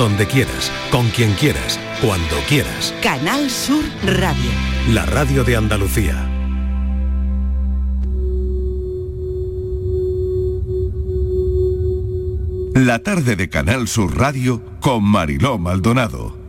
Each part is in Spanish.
donde quieras, con quien quieras, cuando quieras. Canal Sur Radio. La radio de Andalucía. La tarde de Canal Sur Radio con Mariló Maldonado.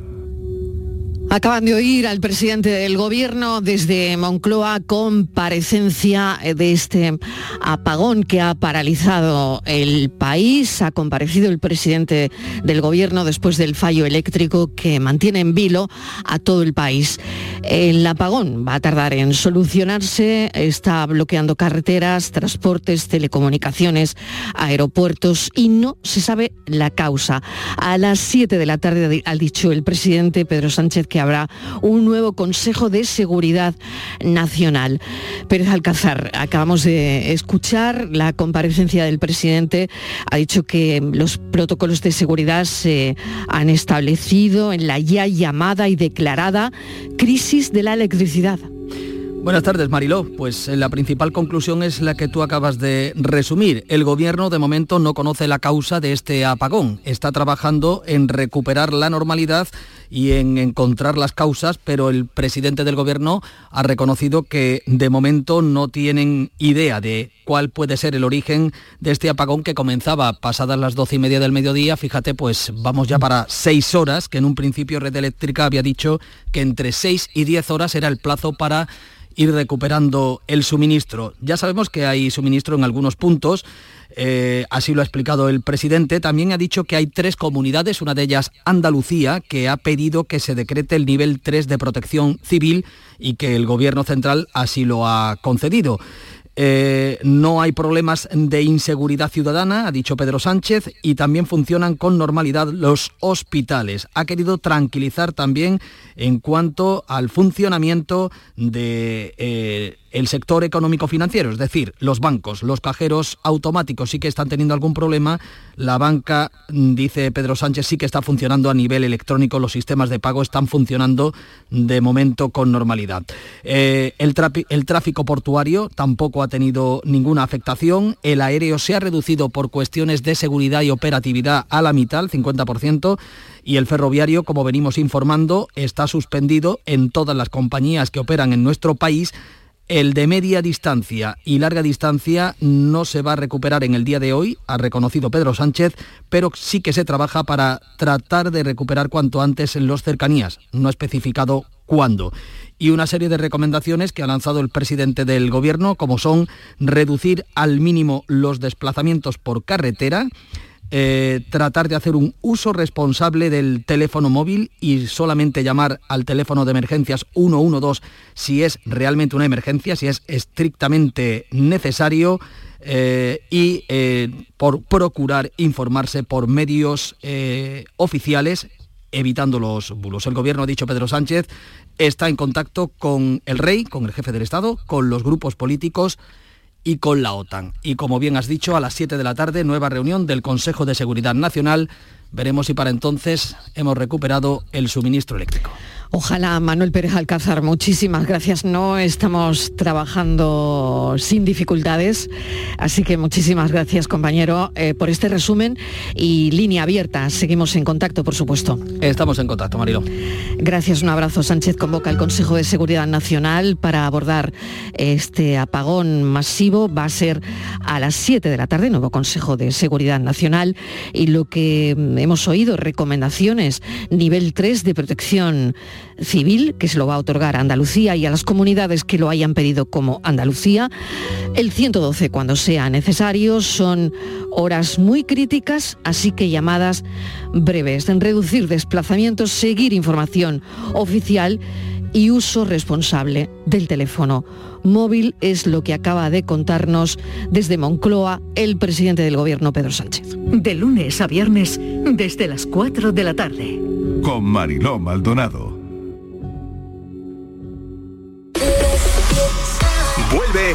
Acaban de oír al presidente del gobierno desde Moncloa comparecencia de este apagón que ha paralizado el país. Ha comparecido el presidente del gobierno después del fallo eléctrico que mantiene en vilo a todo el país. El apagón va a tardar en solucionarse, está bloqueando carreteras, transportes, telecomunicaciones, aeropuertos y no se sabe la causa. A las 7 de la tarde ha dicho el presidente Pedro Sánchez que habrá un nuevo Consejo de Seguridad Nacional. Pérez Alcázar, acabamos de escuchar la comparecencia del presidente. Ha dicho que los protocolos de seguridad se han establecido en la ya llamada y declarada crisis de la electricidad. Buenas tardes, Mariló. Pues eh, la principal conclusión es la que tú acabas de resumir. El gobierno de momento no conoce la causa de este apagón. Está trabajando en recuperar la normalidad y en encontrar las causas, pero el presidente del gobierno ha reconocido que de momento no tienen idea de cuál puede ser el origen de este apagón que comenzaba pasadas las doce y media del mediodía. Fíjate, pues vamos ya para seis horas, que en un principio Red Eléctrica había dicho que entre seis y diez horas era el plazo para ir recuperando el suministro. Ya sabemos que hay suministro en algunos puntos, eh, así lo ha explicado el presidente. También ha dicho que hay tres comunidades, una de ellas Andalucía, que ha pedido que se decrete el nivel 3 de protección civil y que el gobierno central así lo ha concedido. Eh, no hay problemas de inseguridad ciudadana, ha dicho Pedro Sánchez, y también funcionan con normalidad los hospitales. Ha querido tranquilizar también en cuanto al funcionamiento de eh, el sector económico financiero, es decir, los bancos, los cajeros automáticos sí que están teniendo algún problema, la banca, mm, dice Pedro Sánchez, sí que está funcionando a nivel electrónico, los sistemas de pago están funcionando de momento con normalidad. Eh, el, tráfico portuario tampoco ha tenido ninguna afectación, el aéreo se ha reducido por cuestiones de seguridad y operatividad a la mitad, el 50%, y el ferroviario, como venimos informando, está suspendido en todas las compañías que operan en nuestro país el de media distancia y larga distancia no se va a recuperar en el día de hoy, ha reconocido Pedro Sánchez, pero sí que se trabaja para tratar de recuperar cuanto antes en los cercanías. No ha especificado cuándo. Y una serie de recomendaciones que ha lanzado el presidente del Gobierno, como son reducir al mínimo los desplazamientos por carretera, eh, tratar de hacer un uso responsable del teléfono móvil y solamente llamar al teléfono de emergencias 112 si es realmente una emergencia, si es estrictamente necesario. Eh, y eh, por procurar informarse por medios oficiales evitando los bulos. El gobierno, ha dicho Pedro Sánchez, está en contacto con el rey, con el jefe del Estado, con los grupos políticos y con la OTAN. Y como bien has dicho, a las 7 de la tarde, nueva reunión del Consejo de Seguridad Nacional. Veremos si para entonces hemos recuperado el suministro eléctrico. Ojalá, Manuel Pérez Alcázar, muchísimas gracias. No estamos trabajando sin dificultades, así que muchísimas gracias, compañero, eh, por este resumen y línea abierta. Seguimos en contacto, por supuesto. Estamos en contacto, Marilo. Gracias, un abrazo. Sánchez convoca al Consejo de Seguridad Nacional para abordar este apagón masivo. Va a ser a las 7 de la tarde, nuevo Consejo de Seguridad Nacional. Y lo que hemos oído, recomendaciones, nivel 3 de protección civil, que se lo va a otorgar a Andalucía y a las comunidades que lo hayan pedido como Andalucía. El 112 cuando sea necesario. Son horas muy críticas, así que llamadas breves. En reducir desplazamientos, seguir información oficial y uso responsable del teléfono móvil es lo que acaba de contarnos desde Moncloa el presidente del gobierno Pedro Sánchez. De lunes a viernes desde las 4 de la tarde. Con Mariló Maldonado.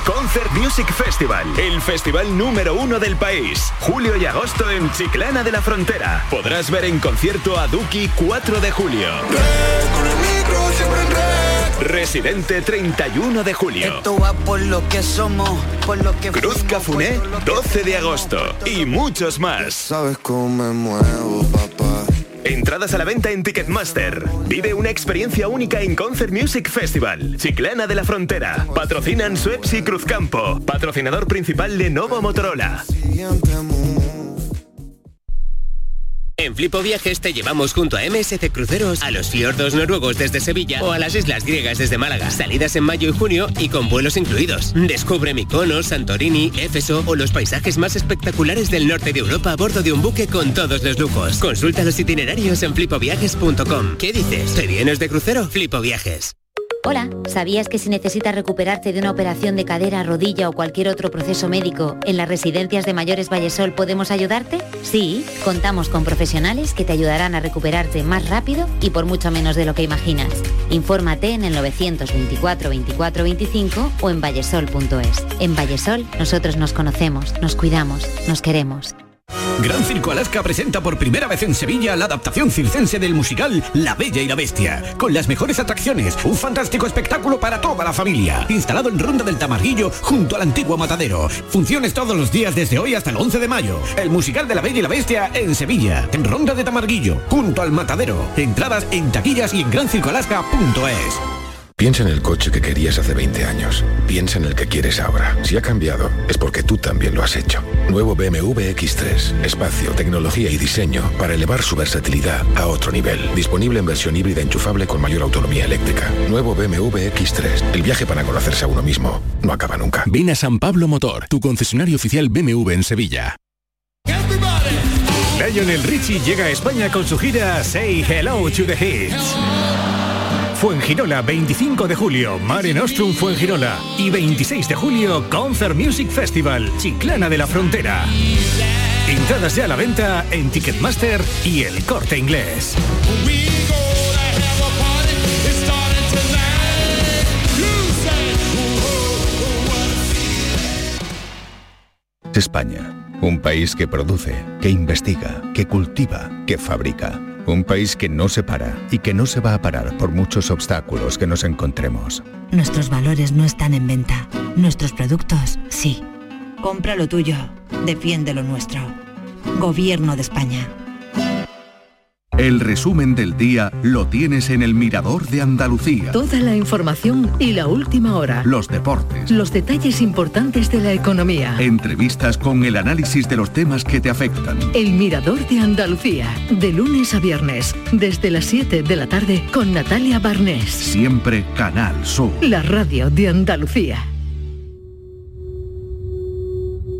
Concert Music Festival, el festival número uno del país. Julio y agosto en Chiclana de la Frontera. Podrás ver en concierto a Duki 4 de julio. Residente 31 de julio. Cruz Cafuné 12 de agosto. Y muchos más. Sabes cómo me muevo, papá. Entrada Entradas a la venta en Ticketmaster. Vive una experiencia única en Concert Music Festival. Chiclana de la Frontera. Patrocinan Sueps y Cruzcampo. Patrocinador principal de Novo Motorola. En Flipo Viajes te llevamos junto a MSC Cruceros a los fiordos noruegos desde Sevilla o a las islas griegas desde Málaga. Salidas en mayo y junio y con vuelos incluidos. Descubre Mykonos, Santorini, Éfeso o los paisajes más espectaculares del norte de Europa a bordo de un buque con todos los lujos. Consulta los itinerarios en flipoviajes.com. ¿Qué dices? ¿Te vienes de crucero? Flipo Viajes. Hola, ¿sabías que si necesitas recuperarte de una operación de cadera, rodilla o cualquier otro proceso médico, en las residencias de mayores Vallesol podemos ayudarte? Sí, contamos con profesionales que te ayudarán a recuperarte más rápido y por mucho menos de lo que imaginas. Infórmate en el 924 24 25 o en vallesol.es. En Vallesol nosotros nos conocemos, nos cuidamos, nos queremos. Gran Circo Alaska presenta por primera vez en Sevilla la adaptación circense del musical La Bella y la Bestia, con las mejores atracciones, un fantástico espectáculo para toda la familia, instalado en Ronda del Tamarguillo junto al antiguo matadero. Funciones todos los días desde hoy hasta el 11 de mayo. El musical de La Bella y la Bestia en Sevilla, en Ronda de Tamarguillo, junto al matadero. Entradas en taquillas y en grancircoalaska.es. Piensa en el coche que querías hace 20 años. Piensa en el que quieres ahora. Si ha cambiado, es porque tú también lo has hecho. Nuevo BMW X3. Espacio, tecnología y diseño para elevar su versatilidad a otro nivel. Disponible en versión híbrida enchufable con mayor autonomía eléctrica. Nuevo BMW X3. El viaje para conocerse a uno mismo no acaba nunca. Ven a San Pablo Motor, tu concesionario oficial BMW en Sevilla. Lionel Richie llega a España con su gira Say Hello to the Hits. Fuengirola, 25 de julio, Mare Nostrum Fuengirola. Y 26 de julio, Concert Music Festival, Chiclana de la Frontera. Entradas ya a la venta en Ticketmaster y El Corte Inglés. España, un país que produce, que investiga, que cultiva, que fabrica. Un país que no se para y que no se va a parar por muchos obstáculos que nos encontremos. Nuestros valores no están en venta. Nuestros productos, sí. Compra lo tuyo. Defiende lo nuestro. Gobierno de España. El resumen del día lo tienes en el Mirador de Andalucía. Toda la información y la última hora. Los deportes. Los detalles importantes de la economía. Entrevistas con el análisis de los temas que te afectan. El Mirador de Andalucía. De lunes a viernes. Desde las 7 de la tarde con Natalia Barnés. Siempre Canal Sur. La radio de Andalucía.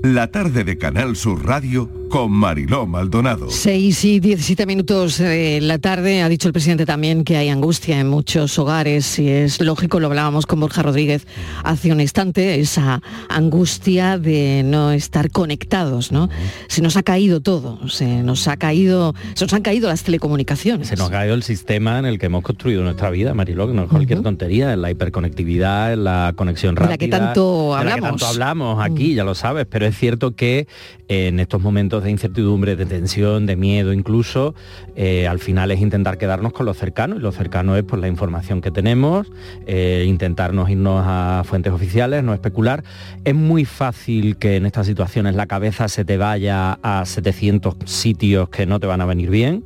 La tarde de Canal Sur Radio con Mariló Maldonado. 6 y 17 minutos de la tarde. Ha dicho el presidente también que hay angustia en muchos hogares y es lógico, lo hablábamos con Borja Rodríguez hace un instante, esa angustia de no estar conectados, ¿no? Se nos ha caído todo, se nos ha caído, se nos han caído las telecomunicaciones. Se nos ha caído el sistema en el que hemos construido nuestra vida, Mariló, que no es cualquier tontería, en la hiperconectividad, en la conexión rápida. De la que tanto de la hablamos. que tanto hablamos aquí, ya lo sabes, pero es cierto que en estos momentos de incertidumbre, de tensión, de miedo incluso, eh, al final es intentar quedarnos con lo cercano y lo cercano es pues, la información que tenemos, eh, intentarnos irnos a fuentes oficiales, no especular. Es muy fácil que en estas situaciones la cabeza se te vaya a 700 sitios que no te van a venir bien,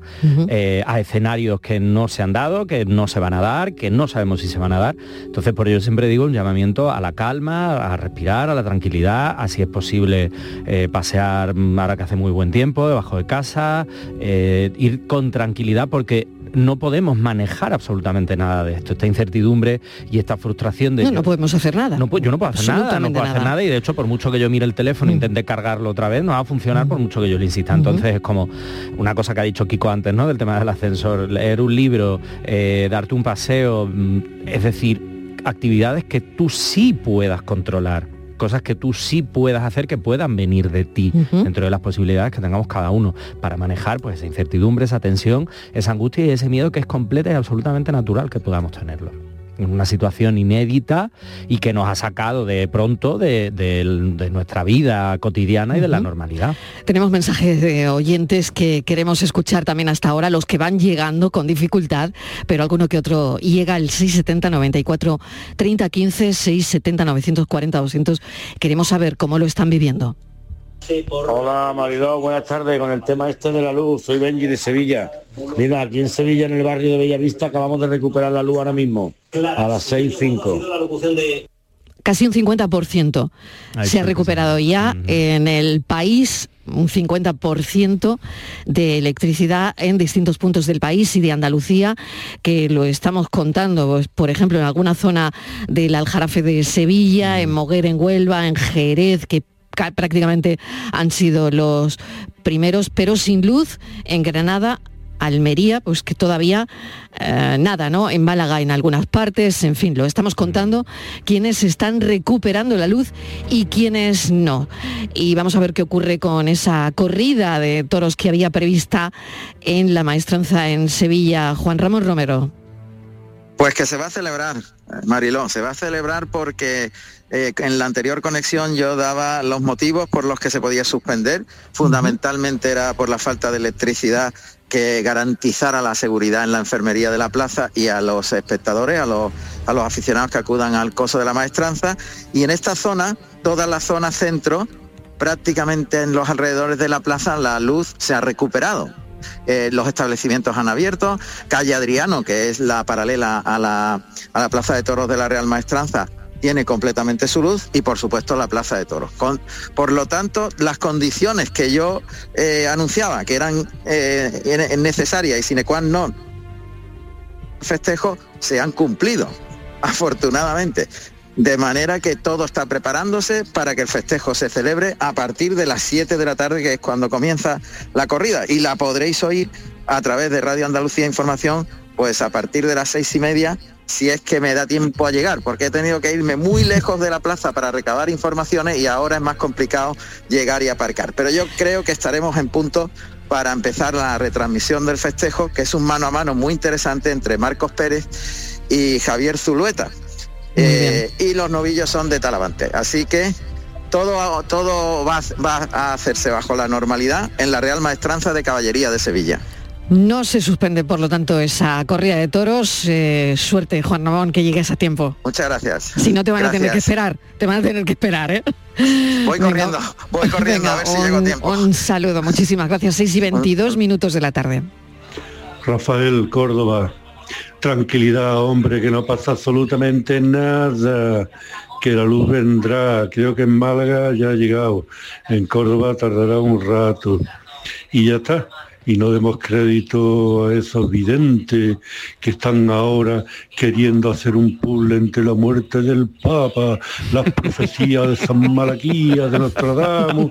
eh, a escenarios que no se han dado, que no se van a dar, que no sabemos si se van a dar. Entonces por ello siempre digo un llamamiento a la calma, a respirar, a la tranquilidad, así es posible pasear mm, ahora que hace muy buen tiempo, debajo de casa, eh, ir con tranquilidad porque no podemos manejar absolutamente nada de esto, esta incertidumbre y esta frustración de... No, yo- no podemos hacer nada. no, pues yo no puedo hacer nada, no puedo hacer nada. y de hecho por mucho que yo mire el teléfono e intente cargarlo otra vez, no va a funcionar por mucho que yo le insista. Entonces es como una cosa que ha dicho Kiko antes, ¿no? Del tema del ascensor, leer un libro, eh, darte un paseo, mm, es decir, actividades que tú sí puedas controlar cosas que tú sí puedas hacer que puedan venir de ti dentro de las posibilidades que tengamos cada uno para manejar pues esa incertidumbre, esa tensión, esa angustia y ese miedo que es completa y absolutamente natural que podamos tenerlo. en una situación inédita y que nos ha sacado de pronto de, de- de nuestra vida cotidiana y de la normalidad. Tenemos mensajes de oyentes que queremos escuchar también hasta ahora, los que van llegando con dificultad, pero alguno que otro llega al 670 94 30 15, 670 940 200. Queremos saber cómo lo están viviendo. Hola Mariló, buenas tardes. Con el tema este de la luz, soy Benji de Sevilla. Mira, aquí en Sevilla, en el barrio de Bellavista, acabamos de recuperar la luz ahora mismo, a las 6.05. Casi un 50% se ha recuperado ya en el país un 50% de electricidad en distintos puntos del país y de Andalucía, que lo estamos contando, pues, por ejemplo, en alguna zona del Aljarafe de Sevilla, en Moguer, en Huelva, en Jerez, que prácticamente han sido los primeros, pero sin luz en Granada Almería, pues que todavía eh, nada, ¿no? En Málaga en algunas partes, en fin, lo estamos contando, quienes están recuperando la luz y quienes no. Y vamos a ver qué ocurre con esa corrida de toros que había prevista en la maestranza en Sevilla. Juan Ramón Romero. Pues que se va a celebrar, Marilón, se va a celebrar porque eh, en la anterior conexión yo daba los motivos por los que se podía suspender. Fundamentalmente era por la falta de electricidad que garantizara la seguridad en la enfermería de la plaza y a los espectadores, a los, aficionados que acudan al coso de la maestranza. Y en esta zona, toda la zona centro, prácticamente en los alrededores de la plaza, la luz se ha recuperado. Eh, los establecimientos han abierto, calle Adriano, que es la paralela a la, a la Plaza de Toros de la Real Maestranza, tiene completamente su luz y por supuesto la Plaza de Toros. por lo tanto, las condiciones que yo eh, anunciaba que eran eh, necesarias y sine qua non festejo se han cumplido, afortunadamente. De manera que todo está preparándose para que el festejo se celebre a partir de las 7 de la tarde, que es cuando comienza la corrida. Y la podréis oír a través de Radio Andalucía Información, pues a partir de las seis y media si es que me da tiempo a llegar, porque he tenido que irme muy lejos de la plaza para recabar informaciones y ahora es más complicado llegar y aparcar. Pero yo creo que estaremos en punto para empezar la retransmisión del festejo, que es un mano a mano muy interesante entre Marcos Pérez y Javier Zulueta. Eh, y los novillos son de Talavante. Así que todo, todo va a hacerse bajo la normalidad en la Real Maestranza de Caballería de Sevilla. No se suspende, por lo tanto, esa corrida de toros. Eh, suerte, Juan Ramón, que llegues a tiempo. Muchas gracias. Si no, te van a tener que esperar. Te van a tener que esperar, ¿eh? Voy corriendo, voy corriendo, a ver si llego a tiempo. Un saludo, muchísimas gracias. 6 y 22 minutos de la tarde. Rafael Córdoba, tranquilidad, hombre, que no pasa absolutamente nada que la luz vendrá, creo que en Málaga ya ha llegado, en Córdoba tardará un rato y ya está y no demos crédito a esos videntes que están ahora queriendo hacer un puzzle entre la muerte del Papa, las profecías de San Malaquías, de Nostradamus,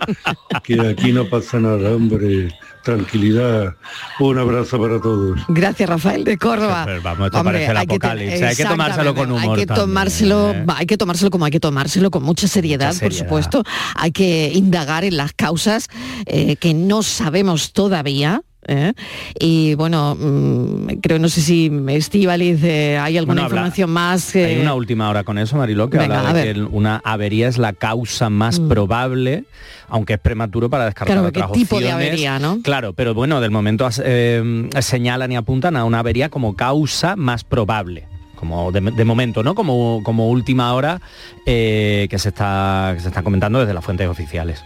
que aquí no pasa nada, hombre tranquilidad. Un abrazo para todos. Gracias, Rafael de Córdoba. vamos, esto parece el apocalipsis. hay que tomárselo con humor. Hay que tomárselo, ¿eh? hay que tomárselo como hay que tomárselo con mucha seriedad, por supuesto. Hay que indagar en las causas eh, que no sabemos todavía. ¿eh? Y bueno, mm, creo, no sé si Estivaliz, hay alguna información más. Hay una última hora con eso, Mariló, que habla de que una avería es la causa más mm. probable aunque es prematuro para descartar claro, otras ¿qué tipo de avería, ¿no? Claro, pero bueno, del momento eh, señalan y apuntan a una avería como causa más probable como de, momento, ¿no? Como, como última hora eh, que, se está, que se está comentando desde las fuentes oficiales.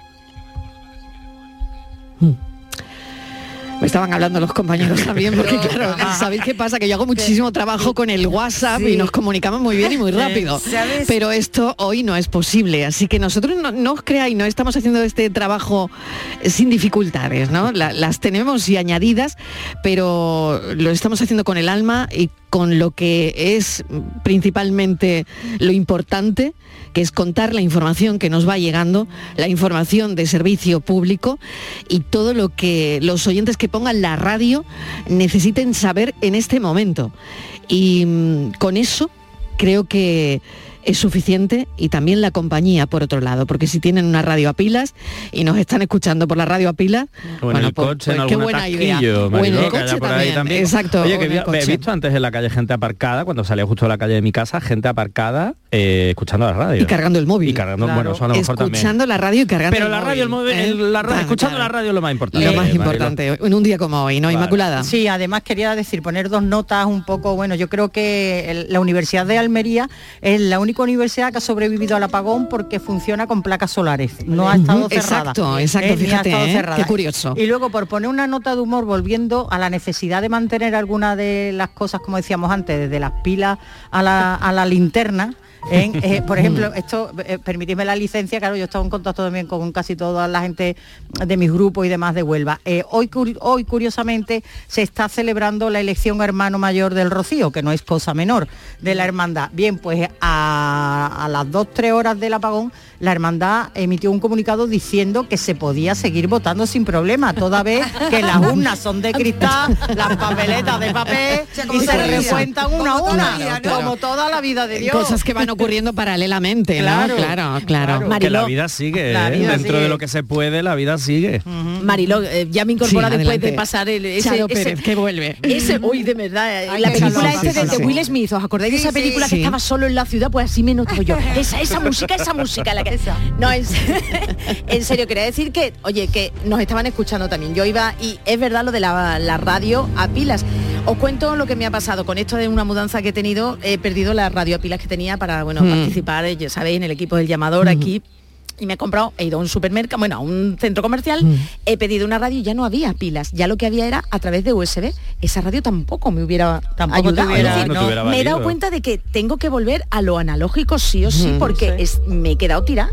Mm. Me estaban hablando los compañeros también, porque claro, ¿sabéis qué pasa? Que yo hago muchísimo trabajo con el WhatsApp y nos comunicamos muy bien y muy rápido. Pero esto hoy no es posible, así que nosotros no, os creáis, no estamos haciendo este trabajo sin dificultades, ¿no? las tenemos y añadidas, pero lo estamos haciendo con el alma y con lo que es principalmente lo importante, que es contar la información que nos va llegando, la información de servicio público y todo lo que los oyentes que pongan la radio necesiten saber en este momento. Y mm, con eso creo que es suficiente y también la compañía por otro lado, porque si tienen una radio a pilas y nos están escuchando por la radio a pilas, bueno, pues, pues qué buena idea. el coche también. Exacto. Oye, que he visto antes en la calle gente aparcada, cuando salía justo a la calle de mi casa, gente aparcada eh, escuchando la radio. Y cargando el móvil. Y cargando, bueno, eso a lo mejor Escuchando la radio y cargando Pero la radio, el móvil, ¿eh? la radio, escuchando la radio es lo más importante. Lo más importante, en un día como hoy, ¿no? Inmaculada. Sí, además quería decir, poner dos notas un poco, bueno, yo creo que la Universidad de Almería es la única universidad que ha sobrevivido al apagón porque funciona con placas solares. No ha estado cerrada. Exacto, exacto, Eh, ha estado ¿eh? Qué curioso. Y luego, por poner una nota de humor, volviendo a la necesidad de mantener alguna de las cosas, como decíamos antes, desde las pilas a la, a la linterna. En, eh, por ejemplo, esto, eh, permitidme la licencia, claro, yo he estado en contacto también con casi toda la gente de mis grupos y demás de Huelva. Eh, hoy, hoy, curiosamente, se está celebrando la elección hermano mayor del Rocío, que no es cosa menor, de la hermandad. Bien, pues a, a las dos, tres horas del apagón, la hermandad emitió un comunicado diciendo que se podía seguir votando sin problema, toda vez que las urnas son de cristal, las papeletas de papel y se recuentan una a una, como toda la vida de Dios. Cosas que van ocurriendo paralelamente, Claro, ¿no? Claro, claro. que la vida sigue, La ¿eh? vida dentro sigue. de lo que se puede, la vida sigue. Mariló, eh, ya me incorpora Sí, después adelante. de pasar el, ese, Charo ese- Pérez, que vuelve. Ese, hoy de verdad, eh, Ay, la película este Sí, de. Will Smith, ¿os acordáis de esa sí. película que Sí. estaba solo en la ciudad? Pues así me noto yo. Esa, esa música, esa música. La que... No, en, en serio, quería decir que, oye, que nos estaban escuchando también. Yo iba, y es verdad lo de la, la radio a pilas. Os cuento lo que me ha pasado con esto de una mudanza que he tenido. He perdido la radio a pilas que tenía para, bueno, Mm. participar, eh, ya sabéis, en el equipo del llamador aquí. Y me he comprado, he ido a un supermercado, bueno, a un centro comercial, Mm. he pedido una radio y ya no había pilas, ya lo que había era a través de USB. Esa radio tampoco me hubiera Tampoco ayudado. hubiera- Es decir, No te hubiera me he dado cuenta de que tengo que volver a lo analógico sí o sí, Mm. porque es, me he quedado tirada.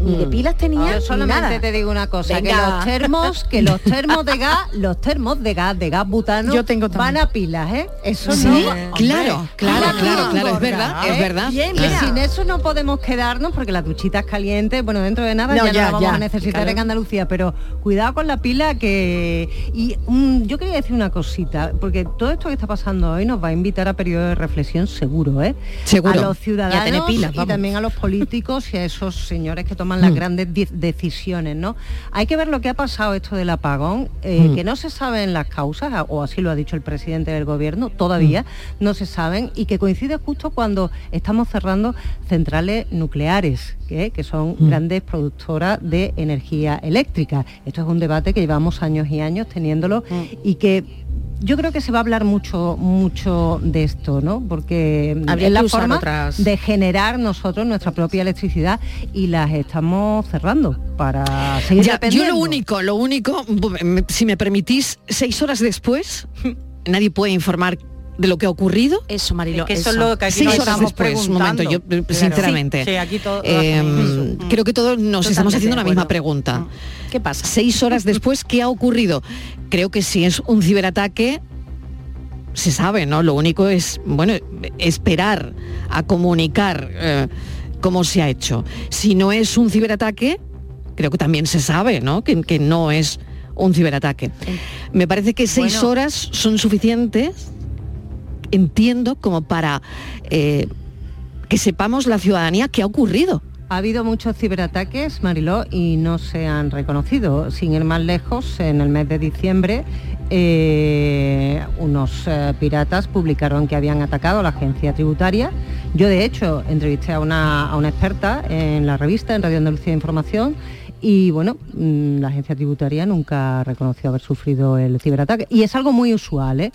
Ni de pilas tenía Yo solamente nada. te digo una cosa, que los termos, que los termos de gas, los termos de gas, de gas butano, Yo tengo van a pilas, ¿eh? Eso Sí, no. claro, Hombre, claro, claro, claro, es verdad, es ¿eh? verdad. Bien, sin eso no podemos quedarnos porque las duchitas calientes, bueno, dentro de nada No, ya, ya, no las vamos ya, a necesitar claro. en Andalucía, pero cuidado con la pila que... Y mm, yo quería decir una cosita, porque todo esto que está pasando hoy nos va a invitar a periodo de reflexión seguro, ¿eh? Seguro. A los ciudadanos pilas, y también a los políticos y a esos señores que toman las Mm. grandes decisiones, ¿no? Hay que ver lo que ha pasado esto del apagón, eh, Mm. que no se saben las causas, o así lo ha dicho el presidente del gobierno, todavía Mm. no se saben, y que coincide justo cuando estamos cerrando centrales nucleares, que, que son Mm. grandes productoras de energía eléctrica. Esto es un debate que llevamos años y años teniéndolo Mm. y que yo creo que se va a hablar mucho mucho de esto, ¿no? Porque Habría es la forma otras- de generar nosotros nuestra propia electricidad y las estamos cerrando para seguir Ya, yo lo único, lo único, si me permitís, seis horas después, nadie puede informar de lo que ha ocurrido. Eso, Marilo, Es que eso es lo que aquí seis nos horas estamos después, un momento, yo eh, sinceramente. Sí, sí, aquí todo- eh, Mm. creo que todos nos estamos haciendo la misma pregunta. ¿Qué pasa? Seis horas después, ¿qué ha ocurrido? Creo que si es un ciberataque, se sabe, ¿no? Lo único es, bueno, esperar a comunicar eh, cómo se ha hecho. Si no es un ciberataque, creo que también se sabe, ¿no? Que, que no es un ciberataque. Me parece que seis Bueno. horas son suficientes, entiendo, como para eh, que sepamos la ciudadanía qué ha ocurrido. Ha habido muchos ciberataques, Mariló, y no se han reconocido. Sin ir más lejos, en el mes de diciembre, eh, unos eh, piratas publicaron que habían atacado a la agencia tributaria. Yo, de hecho, entrevisté a una, a una experta en la revista, en Radio Andalucía de Información, y bueno, mm, la agencia tributaria nunca reconoció haber sufrido el ciberataque. Y es algo muy usual, ¿eh?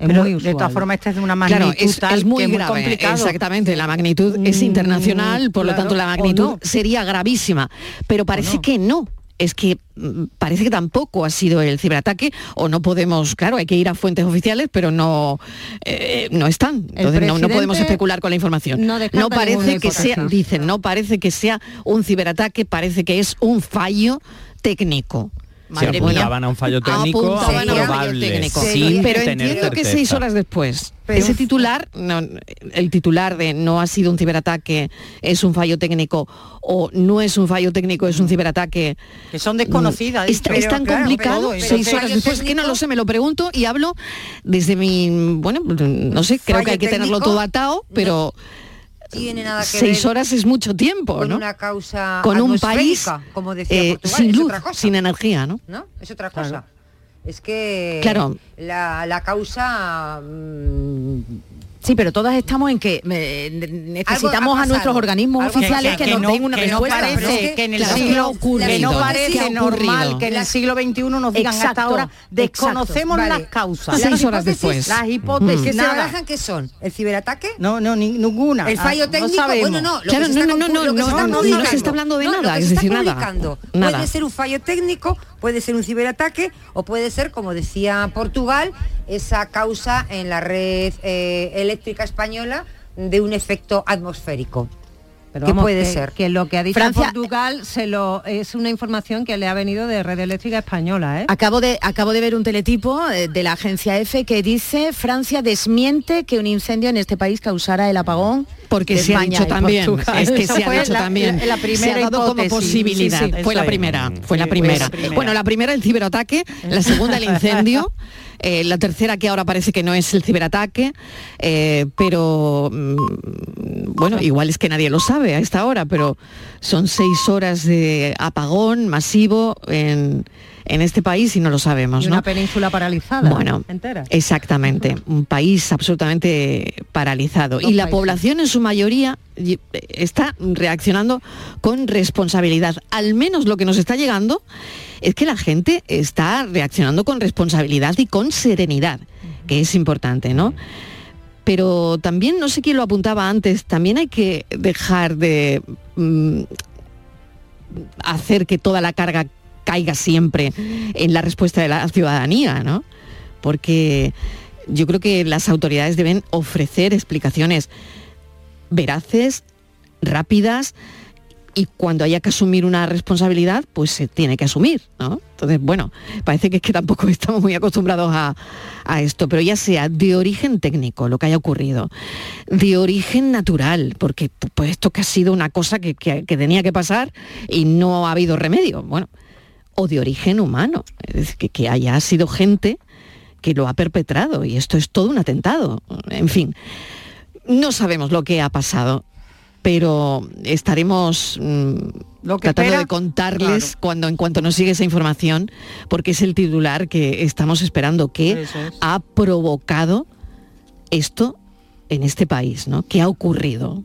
Es Pero, muy de todas formas, este es de una magnitud Claro, es, tal es muy que grave, exactamente. La magnitud es Mm, internacional, por lo tanto la magnitud no. sería gravísima. Pero parece no. que no. Es que mm, parece que tampoco ha sido el ciberataque o no podemos, claro, hay que ir a fuentes oficiales, pero no, eh, no están. Entonces no, no podemos especular con la información. no parece que sea, dicen, no parece que sea un ciberataque, parece que es un fallo técnico. Se Madre apuntaban a un fallo técnico Apuntaban a un fallo probable, técnico. sin pero tener entiendo que certeza. seis horas después Pero- ese titular no, el titular de no ha sido un ciberataque es un fallo técnico o no es un fallo técnico es un ciberataque Que son desconocidas. es, dicho. es tan Pero, claro, complicado seis pero- horas después que no lo sé me lo pregunto y hablo desde mi bueno no sé creo que hay que tenerlo técnico, todo atado pero tiene nada que seis ver horas es mucho tiempo con ¿no? una causa con un país como decía eh, Portugal, sin es luz otra cosa. sin energía no ¿no? Es otra cosa. Es que Claro. la, la causa mm, Sí, pero todas estamos en que eh, necesitamos a nuestros organismos Algo oficiales ha que, pasado. nos den una que no respuesta. parece Pero es que en el claro, siglo ocurrido. que no ¿Qué parece normal que en el siglo XXI nos digan hasta Exacto, ahora exacto. desconocemos Vale. las causas. Las Seis horas hipótesis- después. Las hipótesis, ¿Que se barajan qué son? ¿El ciberataque? No, no, ni- ninguna. El fallo Ah, no técnico, sabemos. bueno, no, lo Claro, que se no, está no, no, que no, se está no, no publicando. se está hablando de No, nada, lo que es se está decir, nada. Puede ser un fallo técnico, puede ser un ciberataque o puede ser, como decía Portugal, esa causa en la red eh, española de un efecto atmosférico. Pero ¿Qué vamos, puede que- ser? Que lo que ha dicho Francia- Portugal se lo, es una información que le ha venido de Red Eléctrica Española, ¿eh? Acabo de, acabo de ver un teletipo eh, de la agencia EFE que dice Francia desmiente que un incendio en este país causara el apagón. Porque de se ha España dicho y también, Portugal. es que Eso se ha fue dicho la- también, la- se primera ha dado como posibilidad, Sí, sí, fue la primera, fue la primera. fue la primera. Bueno, la primera el ciberataque, la segunda el incendio, eh, la tercera que ahora parece que no es el ciberataque, eh, pero mm, bueno, igual es que nadie lo sabe a esta hora, pero son seis horas de apagón masivo en, en este país y no lo sabemos, Y ¿no? una península paralizada Bueno, entera. Exactamente, un país absolutamente paralizado. Y la países. población en su mayoría y- está reaccionando con responsabilidad. Al menos lo que nos está llegando es que la gente está reaccionando con responsabilidad y con serenidad, que es importante, ¿no? Pero también, no sé quién lo apuntaba antes, también hay que dejar de mm, hacer que toda la carga caiga siempre en la respuesta de la ciudadanía, ¿no? Porque yo creo que las autoridades deben ofrecer explicaciones veraces, rápidas y cuando haya que asumir una responsabilidad, pues se tiene que asumir, ¿no? Entonces, bueno, parece que es que tampoco estamos muy acostumbrados a, a esto, pero ya sea de origen técnico, lo que haya ocurrido, de origen natural, porque pues esto que ha sido una cosa que, que- que tenía que pasar y no ha habido remedio, bueno, o de origen humano, es decir, que, que haya sido gente que lo ha perpetrado y esto es todo un atentado, en fin. No sabemos lo que ha pasado, pero estaremos mm, tratando espera, de contarles cuando en cuanto nos llegue esa información, porque es el titular que estamos esperando que es. ha provocado esto en este país, ¿no? ¿Qué ha ocurrido?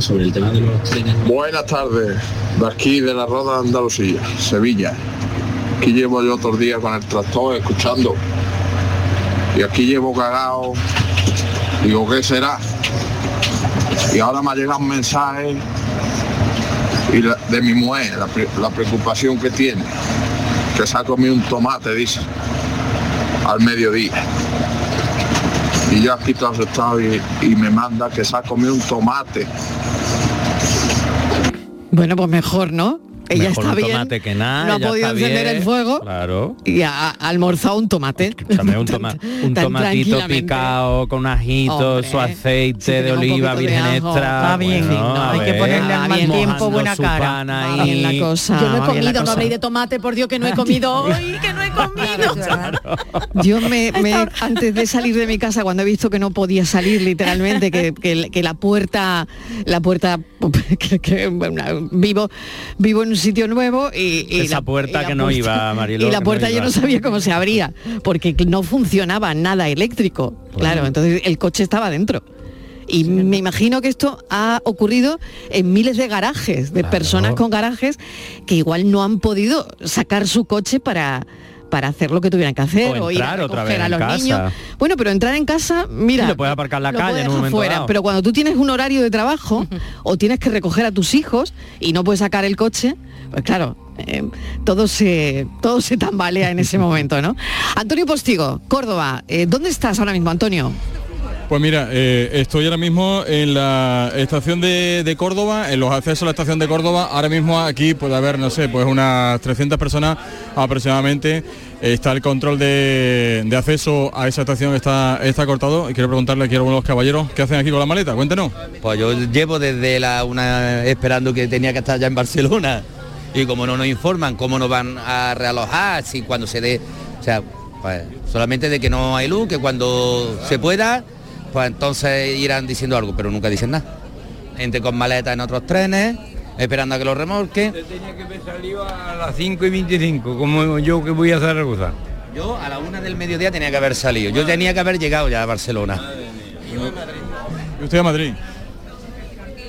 Sobre el tema de los trenes. Buenas tardes, de aquí de la Roda de Andalucía, Sevilla. Aquí llevo yo otros días con el tractor escuchando. Y aquí llevo cagado. Digo, ¿qué será? Y ahora me ha llegado un mensaje y de mi mujer, la, pre- la preocupación que tiene, que se ha comido un tomate, dice, al mediodía. Y yo aquí todo asustado y, y me manda que se ha comido un tomate. Bueno, pues mejor, ¿no? Ella Mejor está un bien. tomate que nada, no ha podido encender bien. el fuego Claro. y ha, almorzado un tomate. Escúchame, un, toma- un tan tomatito picado con ajito, Hombre, su aceite si de oliva de virgen ajo. extra. Está bien, bueno, no, hay que ponerle al mal tiempo buena cara. bien la cosa. Yo no he comido, no habléis de tomate, por Dios, que no he comido hoy, que no he comido. Yo me, me- antes de salir de mi casa, cuando he visto que no podía salir literalmente, que, que- que la puerta, la puerta, que, que, bueno, vivo, vivo en un sitio nuevo y, y Esa la- puerta y la que no iba, Mariló, Y la no puerta yo no sabía cómo se abría, porque no funcionaba nada eléctrico. Claro, entonces el coche estaba dentro. Y me imagino que esto ha ocurrido en miles de garajes, de personas con garajes que igual no han podido sacar su coche para para hacer lo que tuvieran que hacer O o, ir a otra vez a los casa. niños. Bueno, pero entrar en casa, mira, Sí, lo puedes aparcar la lo calle en un dejar momento fuera, dado. pero cuando tú tienes un horario de trabajo o tienes que recoger a tus hijos y no puedes sacar el coche, pues claro, eh, todo se todo se tambalea en ese momento, ¿no? Antonio Postigo, Córdoba, eh, ¿dónde estás ahora mismo, Antonio? Pues mira, eh, estoy ahora mismo en la estación de, de Córdoba, en los accesos a la estación de Córdoba. Ahora mismo aquí puede haber, no sé, pues unas 300 personas aproximadamente. Está el control de, de acceso a esa estación, está, está cortado. Y quiero preguntarle aquí a algunos de los caballeros, ¿qué hacen aquí con la maleta? Cuéntenos. Pues yo llevo desde la una esperando que tenía que estar ya en Barcelona y como no nos informan cómo nos van a realojar, si cuando se dé, o sea, pues solamente de que no hay luz, que cuando se pueda, pues entonces irán diciendo algo, pero nunca dicen nada. Gente con maletas en otros trenes esperando a que lo remolque. Tenía que haber salido a las 5 y 25, como yo que voy a Zaragoza. Yo a la una del mediodía tenía que haber salido. Yo tenía que haber llegado ya a Barcelona. ¿Y usted a Madrid?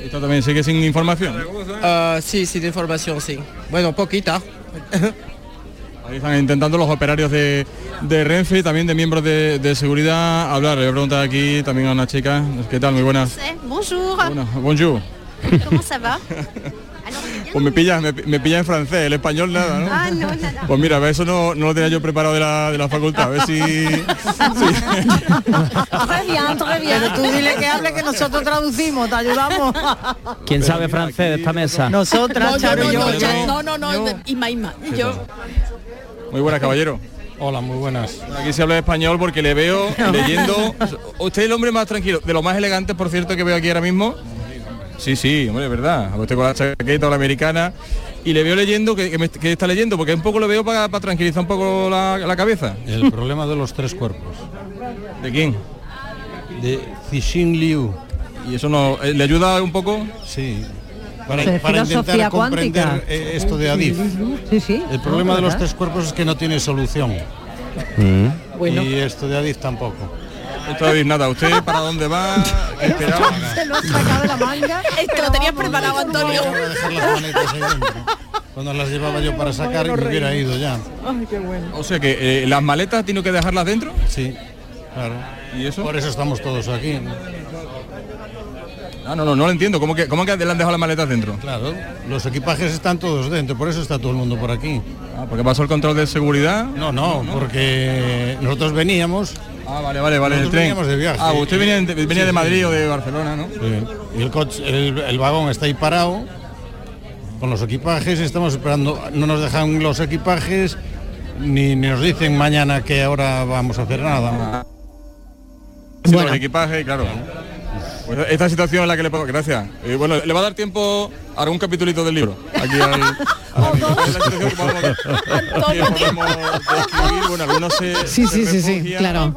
¿Esto también sigue sin información? Ah, sí, sí, de información, sí. Bueno, poquita. Ahí están intentando los operarios de, de Renfe y también de miembros de, de seguridad hablar. Le voy a preguntar aquí también a una chica. ¿Qué tal? Muy buenas. Bonjour. Buenas. Bonjour. Comment ça va Pues me pilla, me, me pilla en francés, el español nada, ¿no? Ah, no, nada. Pues mira, eso no, no lo tenía yo preparado de la, de la facultad, a ver si... Très bien, très bien. Pero tú dile que hable que nosotros traducimos, te ayudamos. ¿Quién sabe francés de esta mesa? Nosotras, No, Charo no, y yo. no, no, no, no, Isma, Isma. Yo, Muy buenas, caballero. Hola, muy buenas. Aquí se habla español porque le veo leyendo... Usted es el hombre más tranquilo, de lo más elegante, por cierto, que veo aquí ahora mismo. Sí, sí, hombre, es verdad. Usted con la chaqueta o la americana. Y le veo leyendo, que, que me- que está leyendo, porque un poco lo veo para, para tranquilizar un poco la, la cabeza. El problema de los tres cuerpos. ¿De quién? De Cixin Liu. ¿Y eso no eh, le ayuda un poco? Sí. Para, intentar comprender cuántica. esto de Adif. Sí, sí. El problema de los tres cuerpos es que no tiene solución. Bueno. Y esto de Adif tampoco. Esto de nada, ¿usted para dónde va? Esperaba. Se lo ha sacado de la manga. Esto lo tenías preparado, Antonio. Cuando las llevaba yo para sacar y me hubiera ido ya. Ay, qué bueno. O sea que eh, las maletas tiene que dejarlas dentro. Sí, claro. ¿Y eso? Por eso estamos todos aquí. Ah, no, no, no lo entiendo. ¿Cómo que, cómo que le han dejado las maletas dentro? Claro, los equipajes están todos dentro, por eso está todo el mundo por aquí. Ah, porque pasó el control de seguridad. No, no, porque nosotros veníamos. Ah, vale, vale, vale, el tren. veníamos de viaje. Ah, usted venía, de- venía Sí, de sí. Madrid o de Barcelona, ¿no? Sí. Y el coche, el, el vagón está ahí parado con los equipajes, estamos esperando, no nos dejan los equipajes ni, ni nos dicen mañana que ahora vamos a hacer nada. Sí, Bueno. los equipajes, claro. Esta situación es la que le pongo. Gracias. Eh, bueno, le va a dar tiempo a algún capitulito del libro. Aquí describir. Bueno, algunos se, Sí, se sí, sí, sí, claro.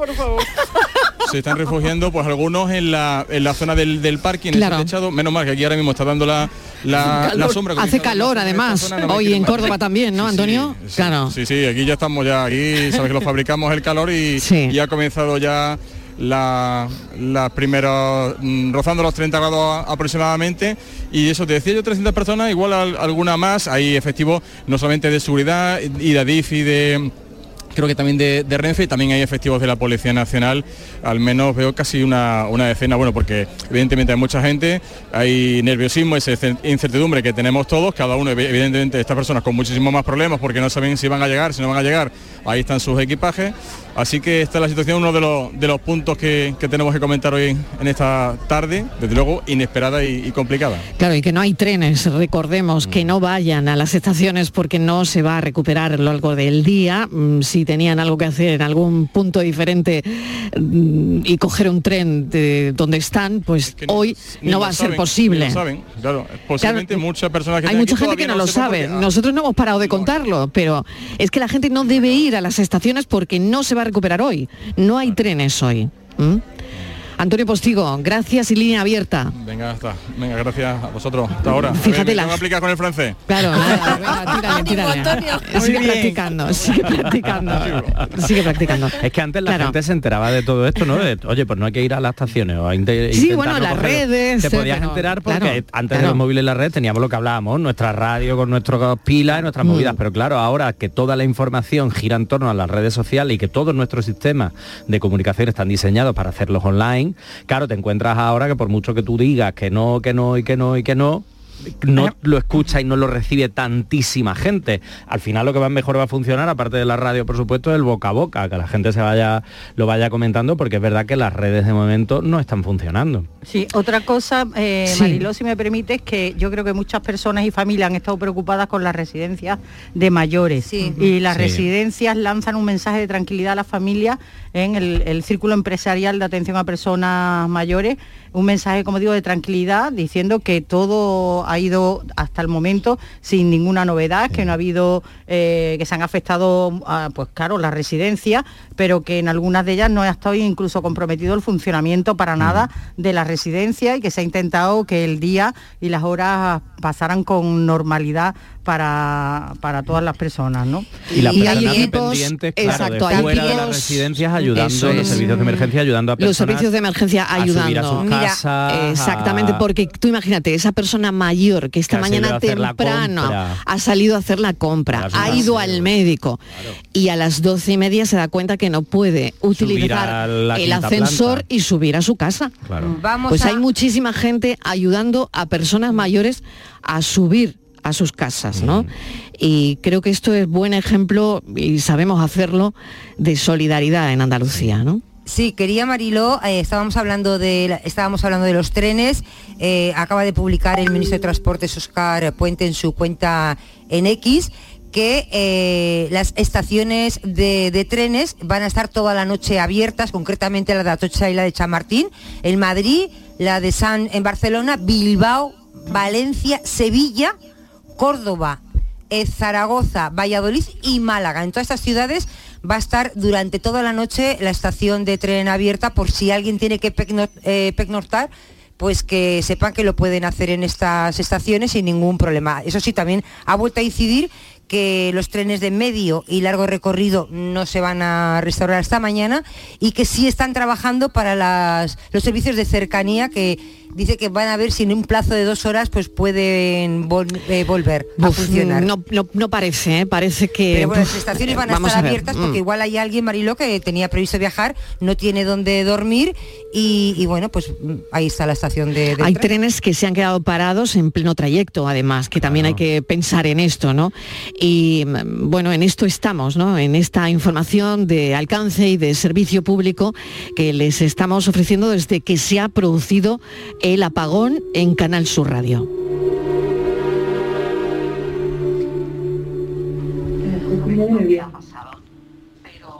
Se están refugiando, pues algunos en la, en la zona del, del parking, en Claro. techado. Menos mal que aquí ahora mismo está dando la, la, la sombra. Hace calor además, no hoy en más. Córdoba también, ¿no, Antonio? Claro. Sí, sí, aquí ya estamos ya, aquí sabes que lo fabricamos el calor y, y ha comenzado ya la, las primeros, mm, rozando los 30 grados aproximadamente. Y eso te decía yo 300 personas, igual al- alguna más, hay efectivos no solamente de seguridad y de ADIF y de creo que también de, de Renfe también hay efectivos de la Policía Nacional, al menos veo casi una, una decena, bueno, porque evidentemente hay mucha gente, hay nerviosismo, esa incertidumbre que tenemos todos, cada uno, evi- evidentemente estas personas con muchísimos más problemas porque no saben si van a llegar, si no van a llegar, ahí están sus equipajes, así que esta es la situación, uno de los, de los puntos que, que tenemos que comentar hoy en esta tarde, desde luego inesperada y, y complicada. Claro, y que no hay trenes, recordemos, que no vayan a las estaciones porque no se va a recuperar lo largo del día. Mm, Si tenían algo que hacer en algún punto diferente mm, y coger un tren de donde están, pues hoy Ni no va a ser posible. lo saben, claro, posiblemente muchas personas que Hay mucha gente que no lo sabe. Ah, Nosotros no hemos parado de contarlo, pero es que la gente no debe ir a las estaciones porque no se va a recuperar hoy. No hay trenes hoy. Antonio Postigo, gracias y línea abierta. Venga, hasta. Venga, gracias a vosotros. Hasta ahora. Fíjate la- aplicar con el francés? Claro, nada, tírale, tírale. Sigue practicando, sigue practicando. Sigue practicando. Es que antes la Claro. gente se enteraba de todo esto, ¿no? De, Oye, pues no hay que ir a las estaciones o a inte- Sí, intentar bueno, no las redes, Te eh, podías pero, enterar porque claro, antes claro. del móvil y la red teníamos lo que hablábamos, nuestra radio con nuestras pilas y nuestras Mm. movidas. Pero claro, ahora que toda la información gira en torno a las redes sociales y que todos nuestros sistemas de comunicación están diseñados para hacerlos online, claro, te encuentras ahora que por mucho que tú digas que no, que no y que no y que no, no lo escucha y no lo recibe tantísima gente. Al final lo que más mejor va a funcionar, aparte de la radio, por supuesto, es el boca a boca, que la gente se vaya, lo vaya comentando, porque es verdad que las redes de momento no están funcionando. Sí, otra cosa, eh, Sí. Mariló, si me permite, es que yo creo que muchas personas y familias han estado preocupadas con las residencias de mayores. Y las Sí. residencias lanzan un mensaje de tranquilidad a las familias en el, el círculo empresarial de atención a personas mayores, un mensaje, como digo, de tranquilidad, diciendo que todo ha ido hasta el momento sin ninguna novedad, que no ha habido, eh, que se han afectado, ah, pues claro, las residencias, pero que en algunas de ellas no ha estado incluso comprometido el funcionamiento para nada de la residencia y que se ha intentado que el día y las horas pasaran con normalidad para, para todas las personas, ¿no? Y, las Y hay personas equipos- dependientes, claro, exacto, de fuera de las residencias ayudando, los servicios de emergencia ayudando a personas los servicios de emergencia a subir ayudando. a sus Mira, casas, exactamente, a- porque tú imagínate, esa persona mayor que esta Que mañana temprano ha salido a hacer la compra, ha ido al médico y a las doce y media se da cuenta que no puede utilizar el ascensor planta. y subir a su casa. Claro. Vamos Pues a- hay muchísima gente ayudando a personas mayores a subir a sus casas, ¿no? Y creo que esto es buen ejemplo y sabemos hacerlo de solidaridad en Andalucía, ¿no? Sí, quería Mariló, eh, estábamos hablando de estábamos hablando de los trenes. eh, acaba de publicar el ministro de Transportes Oscar Puente en su cuenta en X que eh, las estaciones de, de trenes van a estar toda la noche abiertas, concretamente la de Atocha y la de Chamartín, en Madrid, la de San en Barcelona, Bilbao, Valencia, Sevilla, Córdoba, Zaragoza, Valladolid y Málaga. En todas estas ciudades va a estar durante toda la noche la estación de tren abierta por si alguien tiene que eh, pernoctar pues que sepan que lo pueden hacer en estas estaciones sin ningún problema. Eso sí, también ha vuelto a incidir que los trenes de medio y largo recorrido no se van a restaurar esta mañana y que sí están trabajando para los servicios de cercanía que dice que van a ver si en un plazo de dos horas pues pueden vol- eh, volver a Uf, funcionar. No, no, no parece, ¿eh? parece que... Pero bueno, las estaciones van a vamos estar abiertas mm. porque igual hay alguien, Mariló, que tenía previsto viajar, no tiene dónde dormir y, y bueno, pues mm, ahí está la estación de, Hay tren. trenes que se han quedado parados en pleno trayecto, además, que también hay que pensar en esto, ¿no? Y mm, bueno, en esto estamos, ¿no? En esta información de alcance y de servicio público que les estamos ofreciendo desde que se ha producido el apagón en Canal Sur Radio.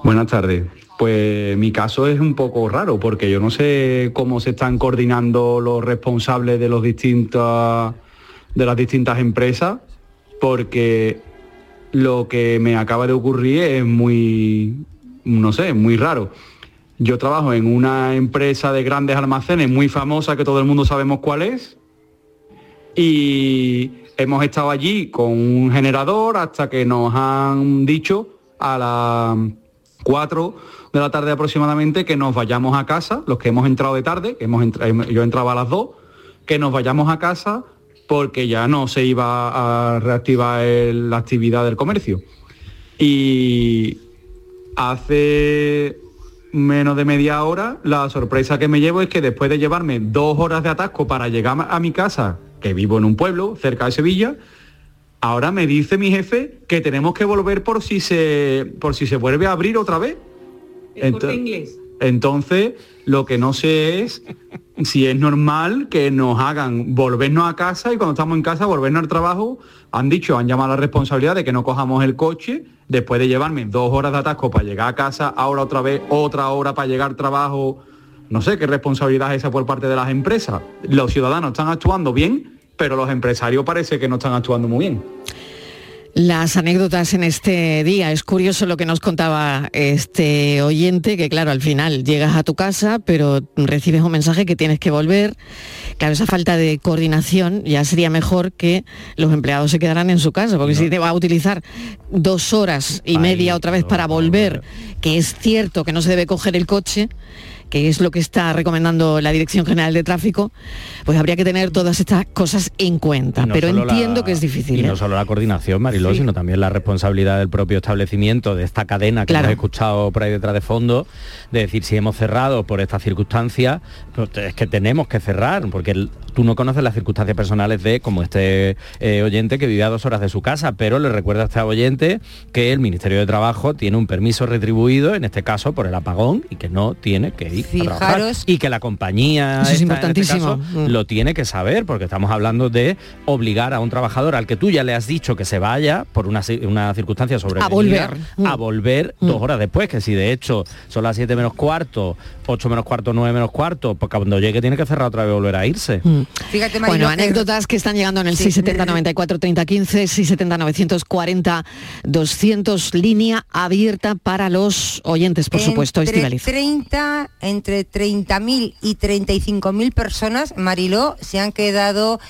Buenas tardes. Pues mi caso es un poco raro porque yo no sé cómo se están coordinando los responsables de los distintas de las distintas empresas porque lo que me acaba de ocurrir es muy no sé, muy raro. Yo trabajo en una empresa de grandes almacenes muy famosa que todo el mundo sabemos cuál es y hemos estado allí con un generador hasta que nos han dicho a las 4 de la tarde aproximadamente que nos vayamos a casa, los que hemos entrado de tarde, que hemos entra- yo entraba a las 2, que nos vayamos a casa porque ya no se iba a reactivar la actividad del comercio. Y hace menos de media hora, la sorpresa que me llevo es que después de llevarme dos horas de atasco para llegar a mi casa, que vivo en un pueblo cerca de Sevilla, ahora me dice mi jefe que tenemos que volver por si se, por si se vuelve a abrir otra vez. Ento- entonces, lo que no sé es si es normal que nos hagan volvernos a casa y cuando estamos en casa volvernos al trabajo. Han dicho, han llamado a la responsabilidad de que no cojamos el coche después de llevarme dos horas de atasco para llegar a casa, ahora otra vez otra hora para llegar al trabajo. No sé qué responsabilidad es esa por parte de las empresas. Los ciudadanos están actuando bien, pero los empresarios parece que no están actuando muy bien. Las anécdotas en este día. Es curioso lo que nos contaba este oyente, que claro, al final llegas a tu casa, pero recibes un mensaje que tienes que volver. Claro, esa falta de coordinación ya sería mejor que los empleados se quedaran en su casa, porque si te va a utilizar dos horas y media otra vez para volver, que es cierto que no se debe coger el coche, que es lo que está recomendando la Dirección General de Tráfico, pues habría que tener todas estas cosas en cuenta. No Pero la- entiendo que es difícil. Y no ¿eh? solo la coordinación, Mariló, Sí. sino también la responsabilidad del propio establecimiento, de esta cadena que Claro. hemos escuchado por ahí detrás de fondo, de decir si hemos cerrado por estas circunstancias, pues es que tenemos que cerrar, porque el- tú no conoces las circunstancias personales de, como este eh, oyente que vive a dos horas de su casa, pero le recuerda a este oyente que el Ministerio de Trabajo tiene un permiso retribuido, en este caso por el apagón, y que no tiene que ir a trabajar. Fijaros- Y que la compañía Eso es este importantísimo. caso, Mm. lo tiene que saber, porque estamos hablando de obligar a un trabajador al que tú ya le has dicho que se vaya por una, una circunstancia sobre volver. Mm. a volver dos horas después, que si de hecho son las 7 menos cuarto, 8 menos cuarto, 9 menos cuarto, porque cuando llegue tiene que cerrar otra vez y volver a irse. Fíjate, Mariló, Bueno, anécdotas que están llegando en el 670 94 30 15, 670 940 200, línea abierta para los oyentes, por supuesto, entre Estivaliz. 30, entre 30.000 y 35.000 personas, Mariló, se han quedado